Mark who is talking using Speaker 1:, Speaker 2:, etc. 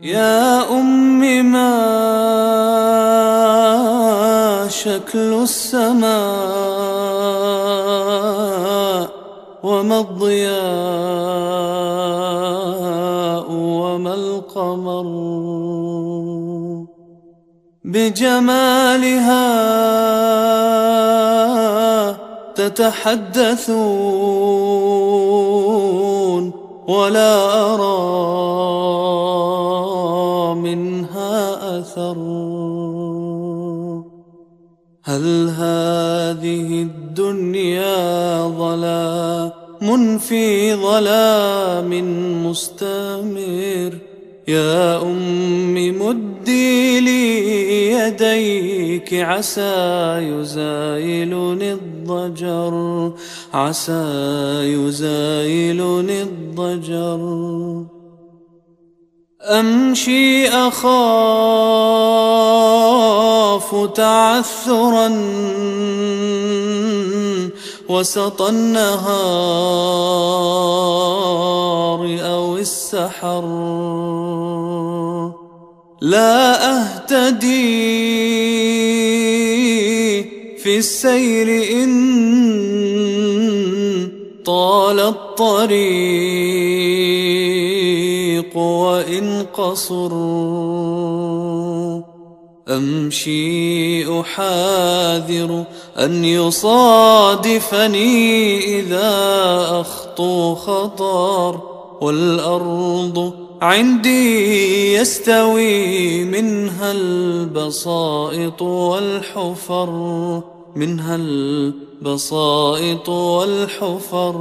Speaker 1: يا أم ما شكل السماء وما الضياء وما القمر بجمالها تتحدثون ولا أرى هل هذه الدنيا ظلام في ظلام مستمر؟ يا أم مدي لي يديك عسى يزايلني الضجر عسى يزايلني الضجر. أمشي أخاف تعثرا وسط النهار أو السحر. لا أهتدي في السير إن طال الطريق وإن قصر. أمشي أحاذر أن يصادفني إذا أخطو خطر والأرض عندي يستوي منها البسائط والحفر منها البسائط والحفر